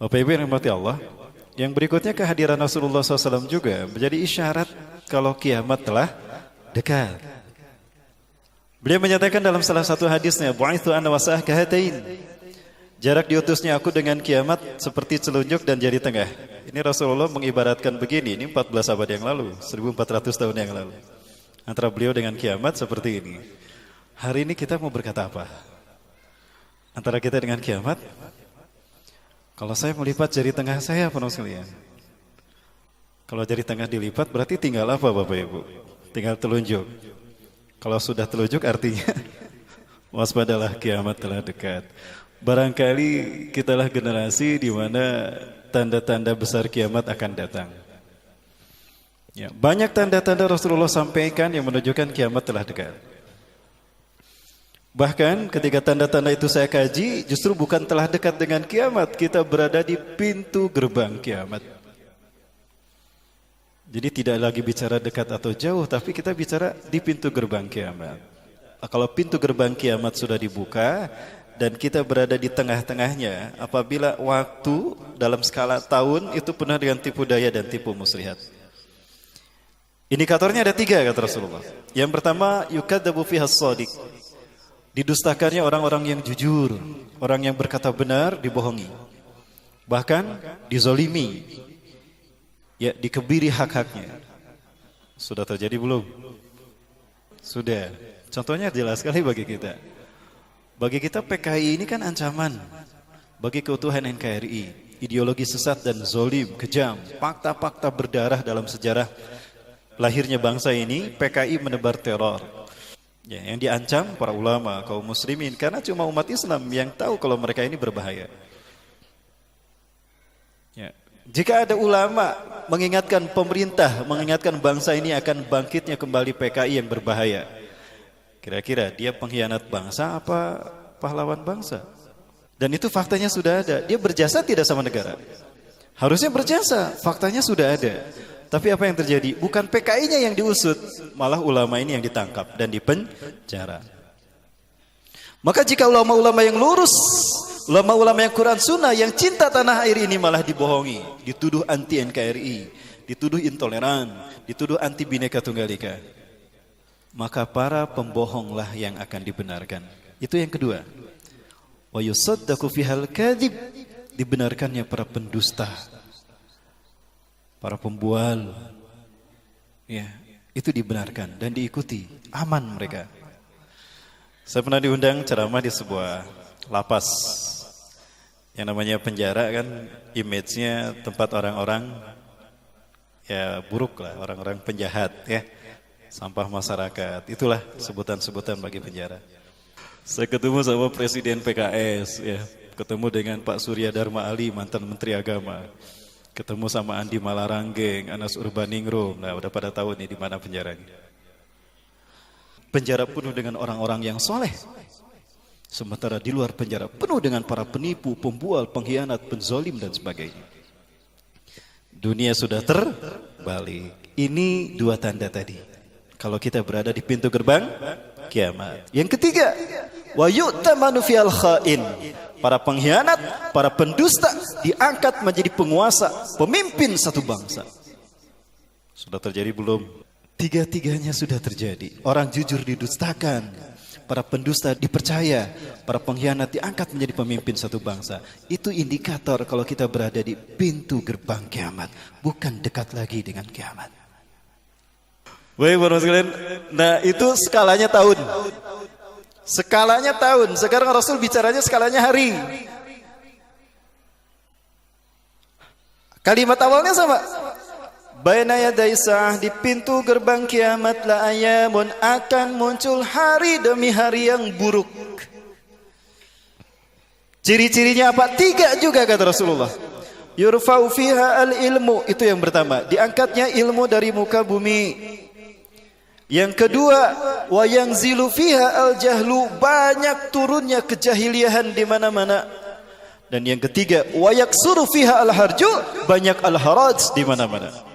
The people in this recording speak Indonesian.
Bapak Ibu yang rahmati Allah, yang berikutnya kehadiran Rasulullah SAW juga menjadi isyarat kalau kiamat telah dekat. Beliau menyatakan dalam salah satu hadisnya, "Bu'itsu ana wasah kahatain." Jarak diutusnya aku dengan kiamat seperti celunjuk dan jari tengah. Ini Rasulullah mengibaratkan begini, ini 14 abad yang lalu, 1400 tahun yang lalu. Antara beliau dengan kiamat seperti ini. Hari ini kita mau berkata apa? Antara kita dengan kiamat, kalau saya melipat jari tengah saya, penuh sekalian. Kalau jari tengah dilipat berarti tinggal apa Bapak Ibu? Tinggal telunjuk. Kalau sudah telunjuk artinya waspadalah kiamat telah dekat. Barangkali kitalah generasi di mana tanda-tanda besar kiamat akan datang. Ya, banyak tanda-tanda Rasulullah sampaikan yang menunjukkan kiamat telah dekat. Bahkan ketika tanda-tanda itu saya kaji, justru bukan telah dekat dengan kiamat, kita berada di pintu gerbang kiamat. Jadi tidak lagi bicara dekat atau jauh, tapi kita bicara di pintu gerbang kiamat. Kalau pintu gerbang kiamat sudah dibuka dan kita berada di tengah-tengahnya, apabila waktu dalam skala tahun itu penuh dengan tipu daya dan tipu muslihat. Indikatornya ada tiga kata Rasulullah. Yang pertama, yukadabu fihas sodik Didustakannya orang-orang yang jujur, orang yang berkata benar dibohongi. Bahkan dizolimi, ya dikebiri hak-haknya. Sudah terjadi belum? Sudah. Contohnya jelas sekali bagi kita. Bagi kita PKI ini kan ancaman bagi keutuhan NKRI. Ideologi sesat dan zolim, kejam, fakta-fakta berdarah dalam sejarah lahirnya bangsa ini, PKI menebar teror, Ya, yang diancam para ulama, kaum muslimin karena cuma umat Islam yang tahu kalau mereka ini berbahaya. Ya. Jika ada ulama mengingatkan pemerintah, mengingatkan bangsa ini akan bangkitnya kembali PKI yang berbahaya. Kira-kira dia pengkhianat bangsa apa pahlawan bangsa? Dan itu faktanya sudah ada. Dia berjasa tidak sama negara. Harusnya berjasa, faktanya sudah ada. Tapi apa yang terjadi? Bukan PKI-nya yang diusut, malah ulama ini yang ditangkap dan dipenjara. Maka jika ulama-ulama yang lurus, ulama-ulama yang Quran Sunnah, yang cinta tanah air ini malah dibohongi, dituduh anti NKRI, dituduh intoleran, dituduh anti bineka tunggal ika. Maka para pembohonglah yang akan dibenarkan. Itu yang kedua. Wa yusaddaqu fihal kadhib dibenarkannya para pendusta para pembual, ya itu dibenarkan dan diikuti, aman mereka. Saya pernah diundang ceramah di sebuah lapas yang namanya penjara kan image-nya tempat orang-orang ya buruk lah, orang-orang penjahat ya, sampah masyarakat. Itulah sebutan-sebutan bagi penjara. Saya ketemu sama Presiden PKS ya, ketemu dengan Pak Surya Dharma Ali mantan Menteri Agama ketemu sama Andi Malaranggeng, Anas Urbaningrum. Nah, udah pada tahu nih di mana penjaranya. Penjara penuh dengan orang-orang yang soleh. Sementara di luar penjara penuh dengan para penipu, pembual, pengkhianat, penzolim dan sebagainya. Dunia sudah terbalik. Ini dua tanda tadi. Kalau kita berada di pintu gerbang kiamat. Yang ketiga, wa yu'tamanu fil khain para pengkhianat, para pendusta diangkat menjadi penguasa, pemimpin satu bangsa. Sudah terjadi belum? Tiga-tiganya sudah terjadi. Orang jujur didustakan, para pendusta dipercaya, para pengkhianat diangkat menjadi pemimpin satu bangsa. Itu indikator kalau kita berada di pintu gerbang kiamat, bukan dekat lagi dengan kiamat. Baik, sekalian. Nah, itu skalanya tahun. Skalanya tahun. Sekarang Rasul bicaranya skalanya hari. Kalimat awalnya sama. Baina yaday di pintu gerbang kiamat la ayamun akan muncul hari demi hari yang buruk. Ciri-cirinya apa? Tiga juga kata Rasulullah. Yurfa'u fiha al-ilmu. Itu yang pertama. Diangkatnya ilmu dari muka bumi. Yang kedua, wa yang zilu fiha al jahlu banyak turunnya kejahiliahan di mana-mana. Dan yang ketiga, wa yaksuru fiha al harju banyak al haraj di mana-mana.